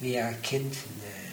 wie ein Kind in der